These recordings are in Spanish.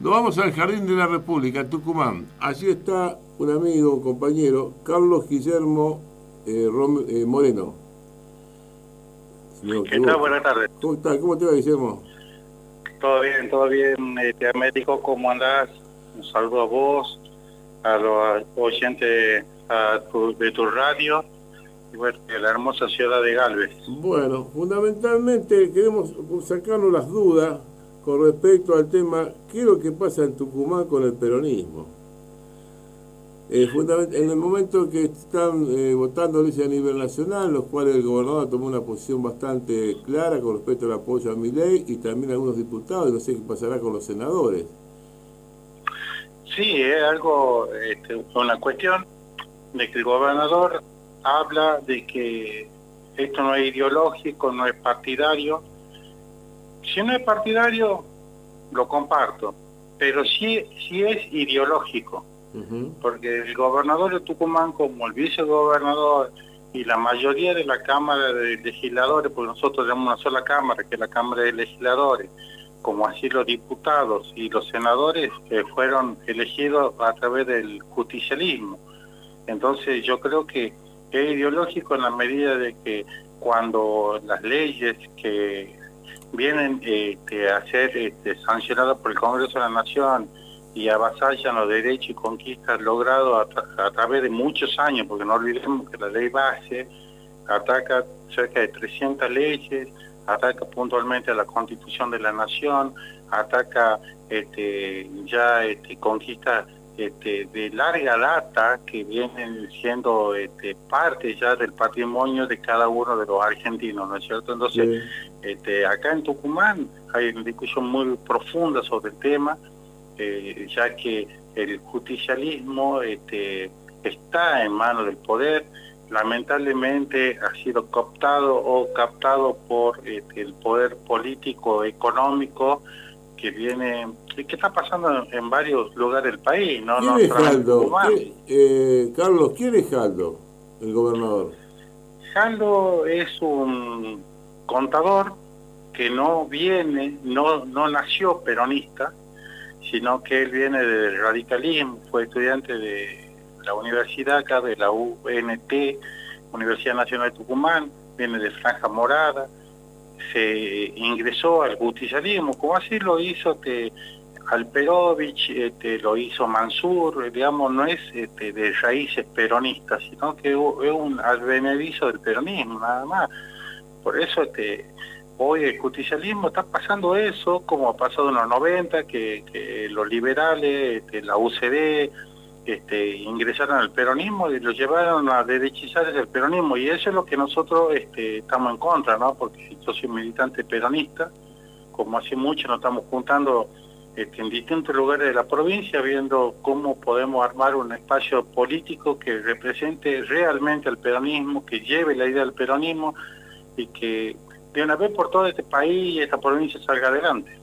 Nos vamos al Jardín de la República, Tucumán. Allí está un amigo, compañero, Carlos Guillermo eh, eh, Moreno. ¿Qué tal? Buenas tardes. ¿Cómo, ¿Cómo te va, Guillermo? Todo bien, todo bien. Este, médico, ¿cómo andás? Un saludo a vos, a los oyentes de tu radio y bueno, de la hermosa ciudad de Galvez. Bueno, fundamentalmente queremos sacarnos las dudas con respecto al tema, ¿qué es lo que pasa en Tucumán con el peronismo? Eh, en el momento que están eh, votando a nivel nacional, los cuales el gobernador tomó una posición bastante clara con respecto al apoyo a mi ley y también algunos diputados, y no sé qué pasará con los senadores. Sí, es algo, este, una cuestión de que el gobernador habla de que esto no es ideológico, no es partidario, si no es partidario, lo comparto, pero sí, sí es ideológico, porque el gobernador de Tucumán, como el vicegobernador y la mayoría de la Cámara de Legisladores, porque nosotros tenemos una sola Cámara, que es la Cámara de Legisladores, como así los diputados y los senadores que fueron elegidos a través del justicialismo. Entonces yo creo que es ideológico en la medida de que cuando las leyes que vienen este, a ser este, sancionados por el Congreso de la Nación y avasallan los derechos y conquistas logrados a, través de muchos años, porque no olvidemos que la ley base ataca cerca de 300 leyes, ataca puntualmente a la Constitución de la Nación, ataca este, ya este, conquistas este, de larga data que vienen siendo este, parte ya del patrimonio de cada uno de los argentinos, ¿no es cierto? Entonces, este, acá en Tucumán hay una discusión muy profunda sobre el tema, eh, ya que el justicialismo este, está en manos del poder, lamentablemente ha sido cooptado o captado por el poder político económico que viene qué está pasando en, varios lugares del país no ¿Quién es Jaldo? Eh, Carlos quién es Jaldo el gobernador Jaldo es un contador que no viene no no nació peronista sino que él viene del radicalismo fue estudiante de la universidad acá de la UNT Universidad Nacional de Tucumán viene de Franja Morada se ingresó al justicialismo, como así lo hizo este, Alperovich, este, lo hizo Mansur, digamos, no es este, de raíces peronistas, sino que es un advenedizo del peronismo, nada más. Por eso este, hoy el justicialismo está pasando eso, como ha pasado en los 90, que, los liberales, este, la UCD, este, ingresaron al peronismo y lo llevaron a derechizar el peronismo y eso es lo que nosotros este, estamos en contra, ¿no? Porque yo soy militante peronista, como hace mucho nos estamos juntando este, en distintos lugares de la provincia viendo cómo podemos armar un espacio político que represente realmente al peronismo, que lleve la idea del peronismo y que de una vez por todo este país y esta provincia salga adelante.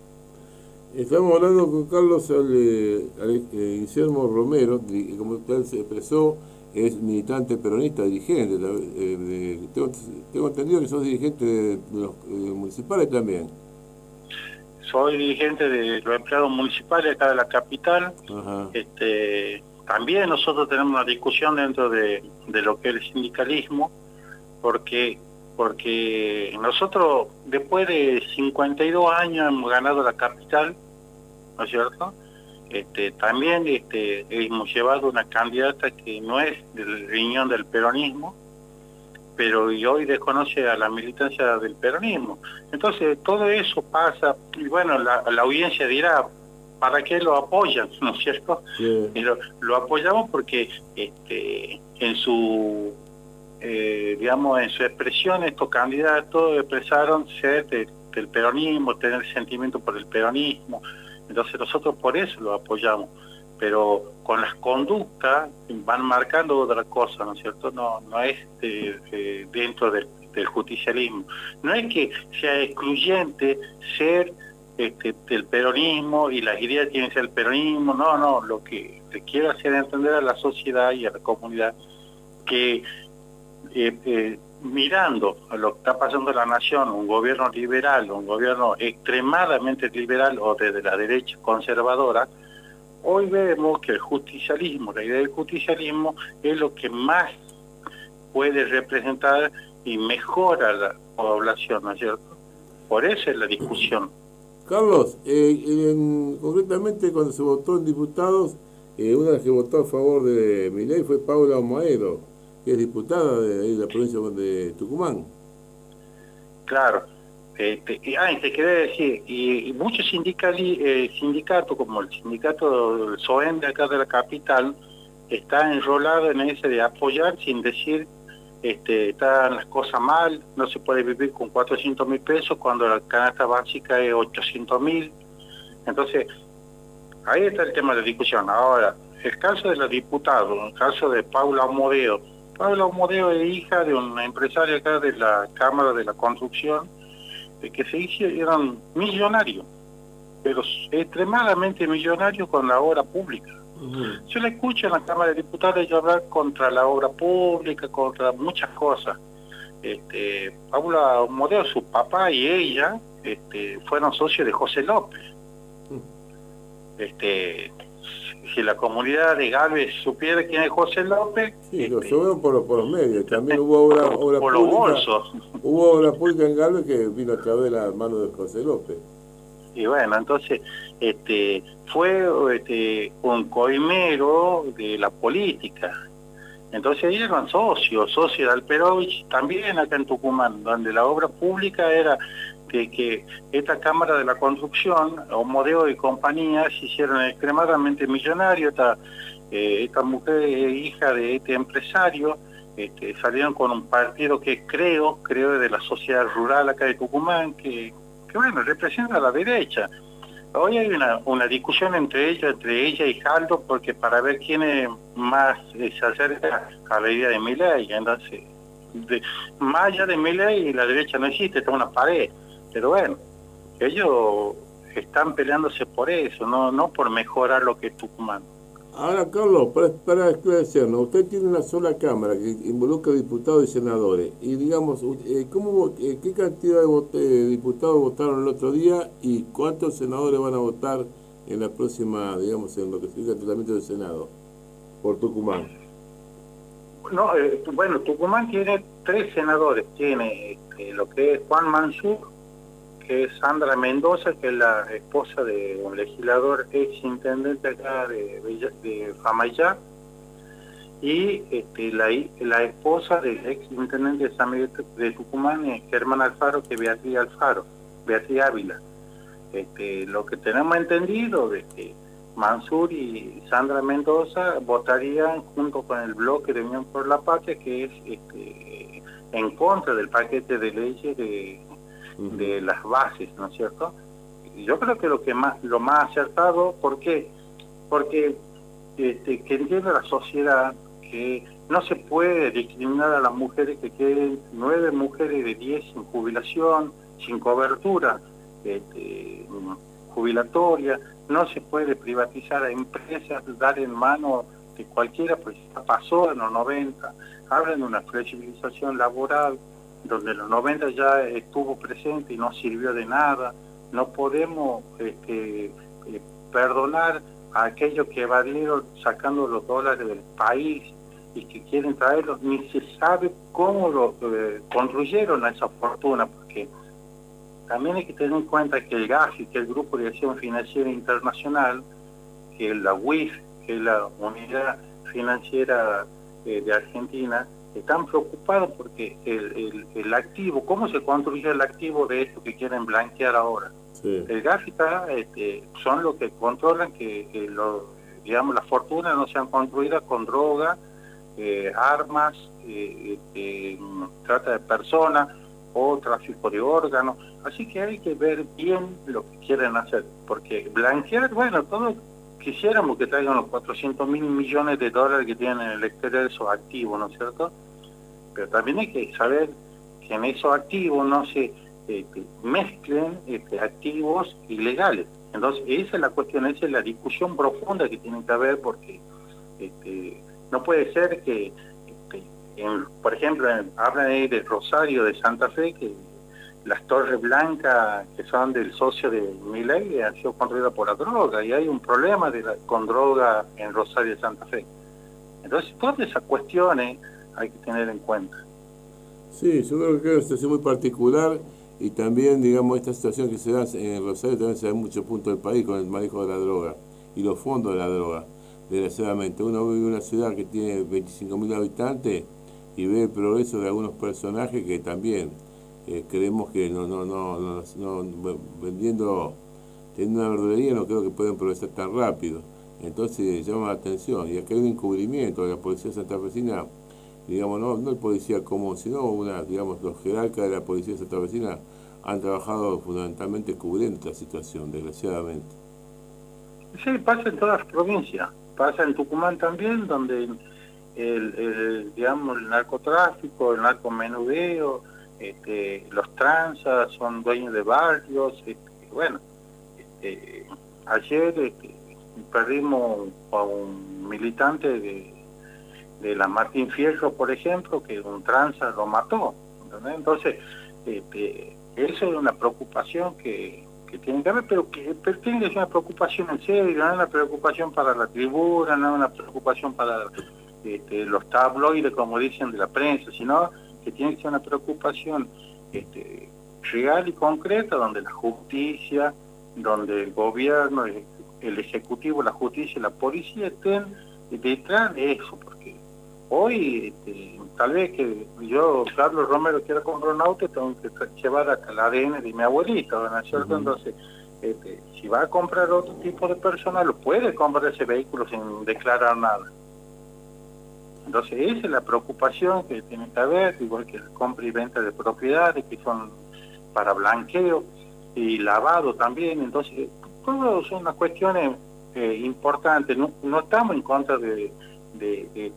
Estamos hablando con Carlos Ale, eh, Guillermo Romero, que como usted se expresó, es militante peronista, dirigente. Eh, tengo, entendido que sos dirigente de, los eh, municipales también. Soy dirigente de los empleados municipales acá de la capital. Este, también nosotros tenemos una discusión dentro de, de lo que es el sindicalismo, porque porque nosotros después de 52 años hemos ganado la capital ¿no es cierto? Este, también este, hemos llevado una candidata que no es del riñón del peronismo, pero hoy desconoce a la militancia del peronismo. Entonces, todo eso pasa, y bueno, la, audiencia dirá, ¿para qué lo apoyan? ¿No es cierto? Pero lo apoyamos porque este, en su, eh, digamos, en su expresión estos candidatos expresaron ser del peronismo, tener sentimiento por el peronismo, entonces nosotros por eso lo apoyamos, pero con las conductas van marcando otra cosa, ¿no es cierto? No, no es dentro del, justicialismo. No es que sea excluyente ser este, del peronismo y las ideas tienen que ser el peronismo, no, no, lo que quiero hacer entender a la sociedad y a la comunidad que eh, eh, mirando lo que está pasando en la nación, un gobierno liberal, un gobierno extremadamente liberal o desde la derecha conservadora, hoy vemos que el justicialismo, la idea del justicialismo es lo que más puede representar y mejora la población, ¿no es cierto? Por eso es la discusión. Carlos, eh, concretamente cuando se votó en diputados, eh, una que votó a favor de mi ley fue Paula Omaero, que es diputada de, la provincia de Tucumán. Claro. Este, y, ah, te quería decir, y, muchos eh, sindicatos, como el sindicato SOEN de acá de la capital, está enrolado en ese de apoyar sin decir este, están las cosas mal, no se puede vivir con 400 mil pesos cuando la canasta básica es 800 mil. Entonces, ahí está el tema de discusión. Ahora, el caso de los diputados, el caso de Paula Omodeo. Paula Omodeo es hija de un empresario acá de la Cámara de la Construcción, de que se hicieron millonarios, pero extremadamente millonarios con la obra pública. Yo le escucho en la Cámara de Diputados hablar contra la obra pública, contra muchas cosas. Este, Paula Modelo, su papá y ella este, fueron socios de José López. Este, si la comunidad de Galvez supiera quién es José López... Sí, lo este, por, por, los medios. También hubo obra, obra por pública. Los bolsos. Hubo obra pública en Galvez que vino a través de la mano de José López. Y bueno, entonces este, fue este, un coimero de la política. Entonces ellos eran socios, socios de Alperovich, también acá en Tucumán, donde la obra pública era que, que esta Cámara de la Construcción, Homodeo y compañía, se hicieron extremadamente millonarios. Esta, eh, esta mujer hija de este empresario, este, salieron con un partido que creo, creo de la sociedad rural acá de Tucumán, que, bueno, representa a la derecha. Hoy hay una, una discusión entre ellos, entre ella y Jaldo, porque para ver quién es más se acerca a la idea de Miley, entonces, de, más allá de Miley la derecha no existe, está una pared, pero bueno, ellos están peleándose por eso, no, no por mejorar lo que es Tucumán. Ahora, Carlos, para, para esclarecernos, usted tiene una sola Cámara que involucra diputados y senadores. Y digamos, eh, ¿cómo, eh, ¿qué cantidad de, diputados votaron el otro día y cuántos senadores van a votar en la próxima, digamos, en lo que significa el tratamiento del Senado por Tucumán? No, eh, bueno, Tucumán tiene tres senadores. Tiene lo que es Juan Mansur, que es Sandra Mendoza, que es la esposa de un legislador ex intendente acá de, de Famayá, y este, la, esposa del ex intendente de San Miguel de Tucumán, Germán Alfaro, que es Beatriz Alfaro, Beatriz Ávila. Este, lo que tenemos entendido de que Mansur y Sandra Mendoza votarían junto con el bloque de Unión por la Patria, que es este, en contra del paquete de leyes de de las bases, ¿no es cierto? Yo creo que lo que más lo más acertado, ¿por qué? Porque este, que entienda la sociedad que no se puede discriminar a las mujeres que queden nueve mujeres de diez sin jubilación, sin cobertura este, jubilatoria, no se puede privatizar a empresas, dar en mano de cualquiera, pues pasó en los 90, hablan de una flexibilización laboral, donde los 90 ya estuvo presente y no sirvió de nada. No podemos este, eh, perdonar a aquellos que evadieron sacando los dólares del país y que quieren traerlos, ni se sabe cómo lo eh, construyeron a esa fortuna, porque también hay que tener en cuenta que el GAFI, que es el Grupo de Acción Financiera Internacional, que es la UIF, que es la Unidad Financiera eh, de Argentina, están preocupados porque el, el, activo, ¿cómo se construye el activo de esto que quieren blanquear ahora? El GAFITA este, son los que controlan que, lo, digamos, las fortunas no sean construidas con droga, eh, armas, eh, este, trata de personas o tráfico de órganos. Así que hay que ver bien lo que quieren hacer, porque blanquear, bueno, todos quisiéramos que traigan los 400 mil millones de dólares que tienen en el exterior esos activos, ¿no es cierto? Pero también hay que saber que en esos activos no se este, mezclen este, activos ilegales. Entonces, esa es la cuestión, esa es la discusión profunda que tiene que haber porque este, no puede ser que por ejemplo, hablan ahí de Rosario de Santa Fe, que las torres blancas que son del socio de Miley han sido construidas por la droga y hay un problema de con droga en Rosario de Santa Fe. Entonces, todas esas cuestiones hay que tener en cuenta. Sí, yo creo que es una situación muy particular y también, digamos, esta situación que se da en Rosario también se da en muchos puntos del país con el manejo de la droga y los fondos de la droga, desgraciadamente. Uno vive en una ciudad que tiene 25.000 habitantes y ve el progreso de algunos personajes que también eh, creemos que no, no, no, no, vendiendo, teniendo una verdulería no creo que puedan progresar tan rápido. Entonces llama la atención. Y acá hay un encubrimiento de la policía santafesina, digamos, no, no el policía común, sino una, digamos, los jerarcas de la policía santafesina han trabajado fundamentalmente cubriendo esta situación, desgraciadamente. Sí, pasa en todas las provincias. Pasa en Tucumán también, donde el, digamos, el narcotráfico, el narcomenudeo, este, los transas son dueños de barrios, este, bueno, este, ayer este, perdimos a un militante de, de, la Martín Fierro, por ejemplo, que un tranza lo mató, entonces este, eso es una preocupación que, que tiene que haber, pero que pero tiene que ser una preocupación en serio, no es una preocupación para la tribuna, no es una preocupación para este, los tabloides, como dicen, de la prensa, sino que tiene que ser una preocupación este, real y concreta, donde la justicia, donde el gobierno, el, ejecutivo, la justicia y la policía estén detrás de eso, hoy este, tal vez que yo, Carlos Romero, quiera comprar un auto, tengo que llevar hasta el ADN de mi abuelito, ¿no es cierto? Entonces, este, si va a comprar otro tipo de persona, lo puede comprar ese vehículo sin declarar nada. Entonces esa es la preocupación que tiene que haber, igual que la compra y venta de propiedades que son para blanqueo y lavado también. Entonces, todo son unas cuestiones eh, importantes. No, estamos en contra de,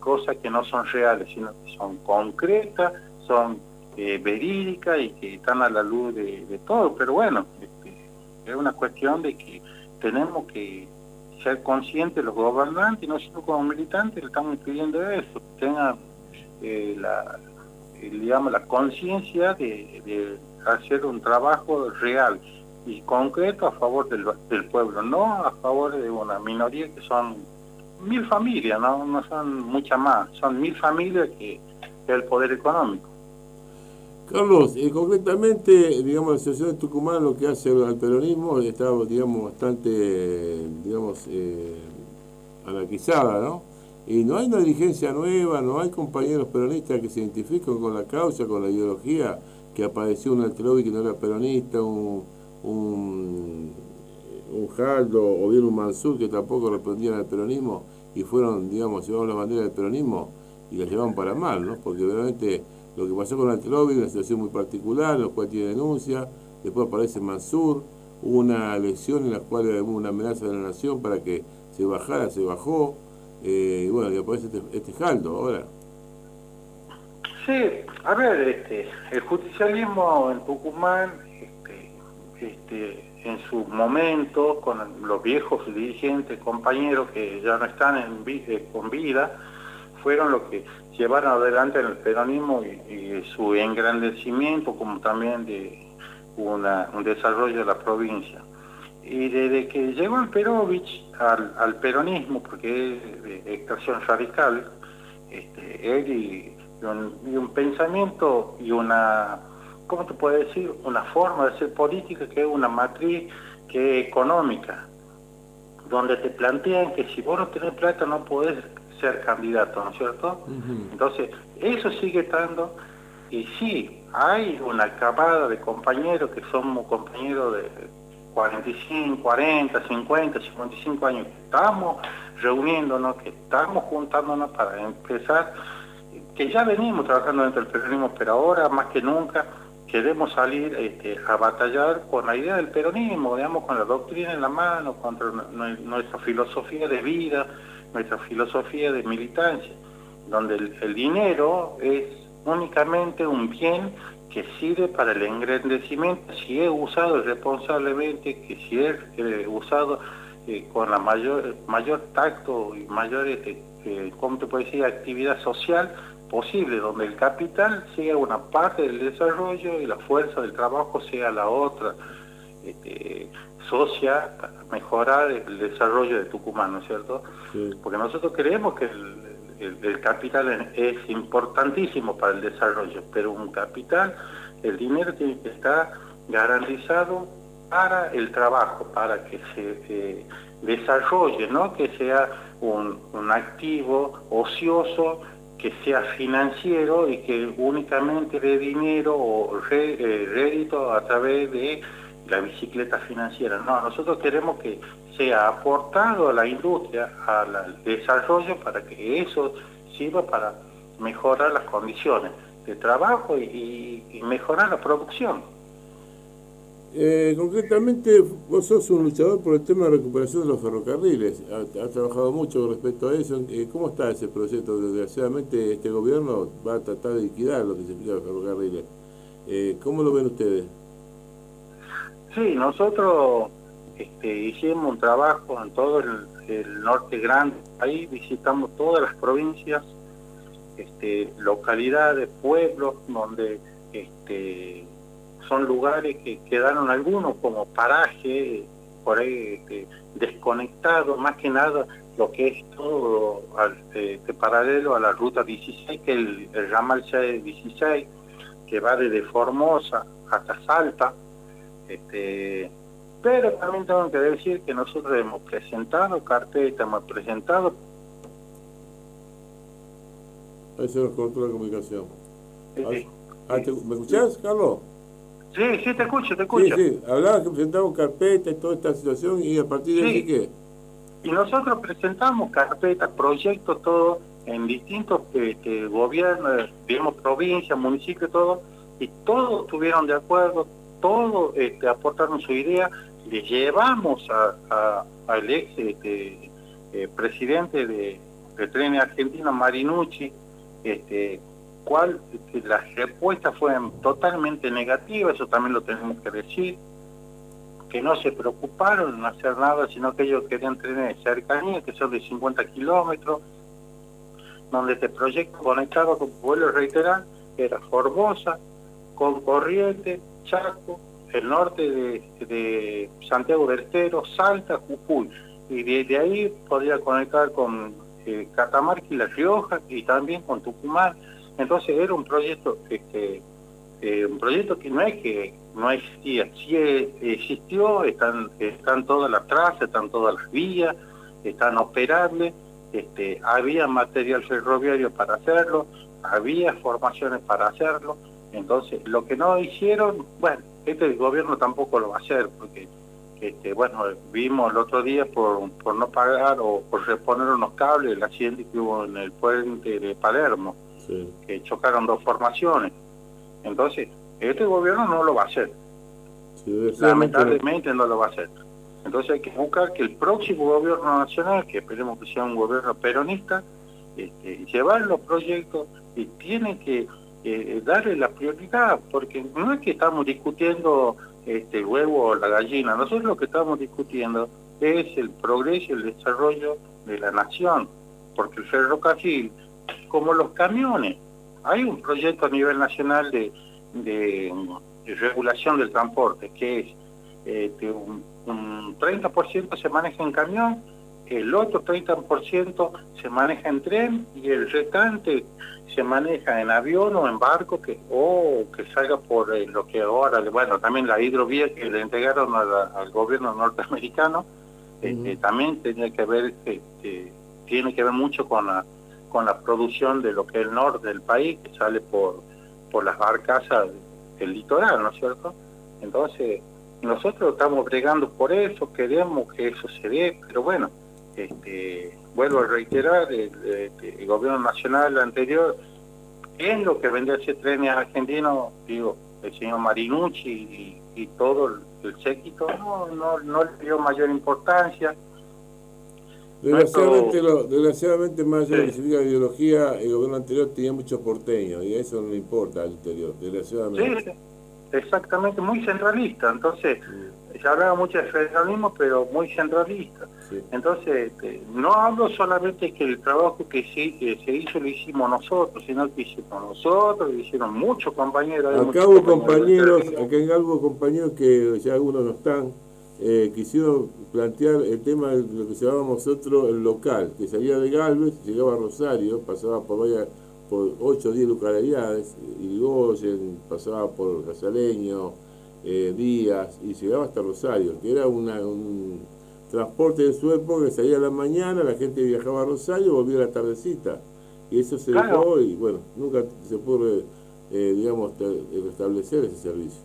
cosas que no son reales, sino que son concretas, son eh, verídicas y que están a la luz de, todo. Pero bueno, este, es una cuestión de que tenemos que ser conscientes los gobernantes, y nosotros como militantes le estamos pidiendo eso, que tengan eh, la, digamos, la conciencia de, hacer un trabajo real y concreto a favor del, del, pueblo, no a favor de una minoría que son mil familias, no, no son muchas más, son mil familias que, que el poder económico. Carlos, eh, concretamente, digamos, la Asociación de Tucumán lo que hace al peronismo está, digamos, bastante, digamos, eh, anarquizada, ¿no? Y no hay una dirigencia nueva, no hay compañeros peronistas que se identifiquen con la causa, con la ideología, que apareció un Altrovi que no era peronista, un, un, un Jaldo o bien un Mansur que tampoco respondían al peronismo y fueron, digamos, llevaron la bandera del peronismo y la llevaron para mal, ¿no? Porque obviamente lo que pasó con Antelobi, una situación muy particular, la cual tiene denuncia, después aparece Mansur, una elección en la cual hubo una amenaza de la nación para que se bajara, se bajó, eh, y bueno, y aparece este, este jaldo ahora. Sí, a ver, este, el justicialismo en Tucumán, este, este, en su momento, con los viejos dirigentes, compañeros que ya no están eh, con vida, fueron los que llevaron adelante el peronismo y, su engrandecimiento, como también de un desarrollo de la provincia. Y desde que llegó el Perovich al, peronismo, porque es de extracción radical, este, él y, un, pensamiento y una, ¿cómo te puedo decir? Una forma de ser política que es una matriz que es económica, donde te plantean que si vos no tenés plata no podés ser candidato, ¿no es cierto? Entonces, eso sigue estando, y sí, hay una camada de compañeros que somos compañeros de 45, 40, 50, 55 años, que estamos reuniéndonos, que estamos juntándonos para empezar, que ya venimos trabajando dentro del peronismo, pero ahora más que nunca queremos salir este, a batallar con la idea del peronismo, digamos, con la doctrina en la mano, contra nuestra filosofía de vida, nuestra filosofía de militancia, donde el, dinero es únicamente un bien que sirve para el engrandecimiento, si es usado responsablemente, que si es eh, usado eh, con la mayor mayor tacto y mayor, este, eh, ¿cómo te puedo decir?, actividad social, posible, donde el capital sea una parte del desarrollo y la fuerza del trabajo sea la otra, este, socia para mejorar el desarrollo de Tucumán, ¿no es cierto? Porque nosotros creemos que el, capital es importantísimo para el desarrollo, pero un capital, el dinero tiene que estar garantizado para el trabajo, para que se eh, desarrolle, no que sea un, activo ocioso, que sea financiero y que únicamente dé dinero o eh, rédito a través de la bicicleta financiera. No, nosotros queremos que sea aportado a la industria, al desarrollo, para que eso sirva para mejorar las condiciones de trabajo y mejorar la producción. Eh, concretamente, vos sos un luchador por el tema de recuperación de los ferrocarriles. Has, trabajado mucho respecto a eso. Eh, ¿Cómo está ese proyecto? Desgraciadamente, este gobierno va a tratar de liquidar lo que los ferrocarriles. Eh, ¿Cómo lo ven ustedes? Sí, nosotros este, hicimos un trabajo en todo el, norte grande. Ahí visitamos todas las provincias, este, localidades, pueblos, donde este, son lugares que quedaron algunos como paraje, por ahí este, desconectados, más que nada lo que es todo este, paralelo a la ruta 16, que el, el ramal 16, que va desde Formosa hasta Salta. Este, pero también tengo que decir que nosotros hemos presentado carpetas, hemos presentado... Ahí se nos cortó la comunicación. Ah, ¿Me escuchás, Carlos? Sí, sí, te escucho, te escucho. Sí, sí, hablabas que presentamos carpetas y toda esta situación y a partir de ahí qué. Y nosotros presentamos carpetas, proyectos, todo en distintos este, gobiernos, digamos, provincias, municipios, todo, y todos estuvieron de acuerdo, todos este, aportaron su idea, le llevamos al ex este, eh, presidente de, de Trenes Argentinos, Marinucci, este, cual las respuestas fueron totalmente negativas, eso también lo tenemos que decir, que no se preocuparon en hacer nada, sino que ellos querían tener cercanías, que son de 50 kilómetros, donde este proyecto conectado, con vuelo reiterar, era Formosa, con Corriente, Chaco, el norte de, Santiago del Estero, Salta, Jujuy, y de, ahí podría conectar con eh, Catamarca y La Rioja, y también con Tucumán, entonces era un proyecto, este, eh, un proyecto que no es que no existía, sí existió, están, están todas las trazas, están todas las vías, están operables, este, había material ferroviario para hacerlo, había formaciones para hacerlo, entonces lo que no hicieron, bueno, este gobierno tampoco lo va a hacer, porque este, bueno, vimos el otro día por, por no pagar o por reponer unos cables el accidente que hubo en el puente de Palermo que chocaron dos formaciones. Entonces, este gobierno no lo va a hacer. Lamentablemente no lo va a hacer. Entonces hay que buscar que el próximo gobierno nacional, que esperemos que sea un gobierno peronista, este, llevar los proyectos y tiene que eh, darle la prioridad, porque no es que estamos discutiendo este, el huevo o la gallina, nosotros lo que estamos discutiendo es el progreso y el desarrollo de la nación, porque el ferrocarril como los camiones. Hay un proyecto a nivel nacional de, regulación del transporte, que es este, un, 30% se maneja en camión, el otro 30% se maneja en tren y el restante se maneja en avión o en barco que o que salga por eh, lo que ahora, bueno, también la hidrovía que le entregaron al gobierno norteamericano, este, también tiene que ver, este, tiene que ver mucho con la con la producción de lo que es el norte del país, que sale por, por las barcazas del litoral, ¿no es cierto? Entonces, nosotros estamos bregando por eso, queremos que eso se dé, pero bueno, este, vuelvo a reiterar, el, gobierno nacional anterior, en lo que vendía ese trenes argentinos, digo, el señor Marinucci y, todo el, séquito, no, no, no le dio mayor importancia, Desgraciadamente, lo, desgraciadamente más allá de que significa ideología, el gobierno anterior tenía muchos porteños y eso no le importa al interior, desgraciadamente. exactamente muy centralista. Entonces, se hablaba mucho de federalismo, pero muy centralista. Entonces, este, no hablo solamente que el trabajo que se, hizo lo hicimos nosotros, sino que hicimos nosotros, lo hicieron muchos compañeros. Acá hubo compañeros, acá compañeros que ya algunos no están, eh, quisieron plantear el tema de lo que llamábamos nosotros el local, que salía de Galvez, llegaba a Rosario, pasaba por vaya por 8 o 10 localidades, Irigoyen, pasaba por Casaleño, eh, Díaz, y llegaba hasta Rosario, que era una, un transporte de su época que salía a la mañana, la gente viajaba a Rosario, volvía a la tardecita. Y eso se dejó y bueno, nunca se pudo, eh, digamos, restablecer ese servicio.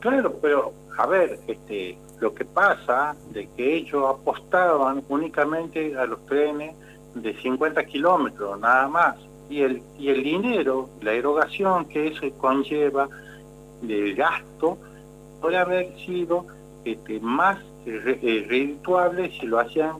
Claro, pero a ver, este, lo que pasa de que ellos apostaban únicamente a los trenes de 50 kilómetros, nada más. Y el, y el dinero, la erogación que eso conlleva del gasto, puede haber sido este, más eh, redituable si lo hacían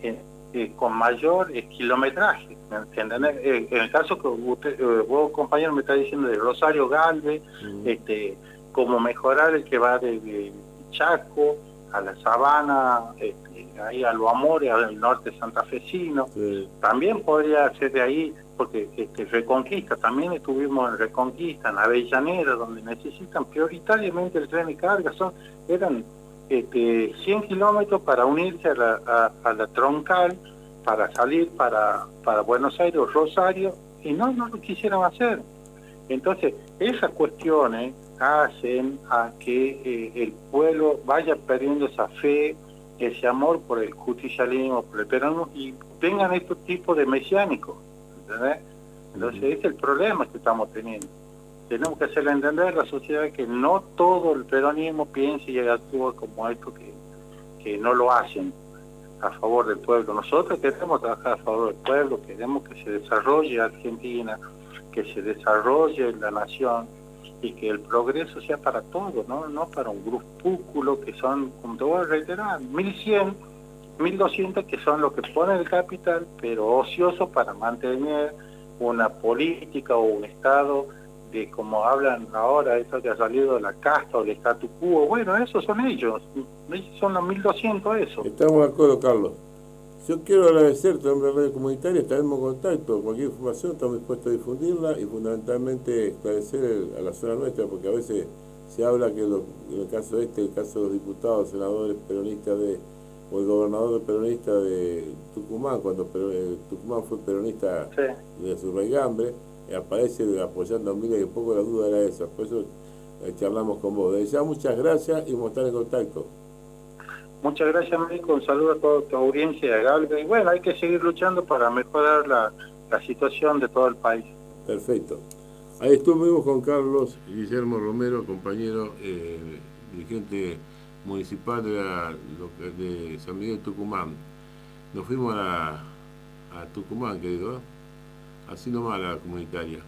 eh, eh, con mayor kilometraje. En el caso que usted, vos compañero me está diciendo de Rosario Galvez, este, como mejorar el que va de, Chaco a la Sabana, este, ahí a Lo Amores, al norte santafesino. También podría ser de ahí, porque este, Reconquista, también estuvimos en Reconquista, en Avellaneda, donde necesitan prioritariamente el tren de carga. Son, eran este, 100 kilómetros para unirse a la, a, la troncal, para salir para, para Buenos Aires Rosario, y no, no lo quisieron hacer. Entonces, esas cuestiones hacen a que eh, el pueblo vaya perdiendo esa fe, ese amor por el justicialismo, por el peronismo, y tengan estos tipos de mesiánicos. Entonces, ese es el problema que estamos teniendo. Tenemos que hacerle entender a la sociedad que no todo el peronismo piensa y actúa como esto que, que no lo hacen a favor del pueblo. Nosotros queremos trabajar a favor del pueblo, queremos que se desarrolle Argentina, que se desarrolle la nación, y que el progreso sea para todos, ¿no? no para un grupúsculo que son, como te voy a reiterar, 1100, 1200 que son los que ponen el capital, pero ociosos para mantener una política o un Estado de como hablan ahora, esto que ha salido de la casta o el statu quo, bueno, esos son ellos, son los 1200 eso. Estamos de acuerdo, Carlos. Yo quiero agradecerte, hombre de red comunitaria, estaremos en contacto. Cualquier información estamos dispuestos a difundirla y fundamentalmente esclarecer a la zona nuestra, porque a veces se habla que en el caso este, el caso de los diputados, senadores peronistas de, o el gobernador peronista de Tucumán, cuando Tucumán fue peronista de su raigambre, eh, aparece apoyando a Mila y un poco la duda era esa. Por eso eh, charlamos con vos. De ya muchas gracias y vamos a estar en contacto. Muchas gracias, Médico. Un saludo a toda tu audiencia de. Y bueno, hay que seguir luchando para mejorar la, situación de todo el país. Perfecto. Ahí estuvimos con Carlos Guillermo Romero, compañero eh, dirigente municipal de, San Miguel Tucumán. Nos fuimos a, a Tucumán, querido, así nomás la comunitaria.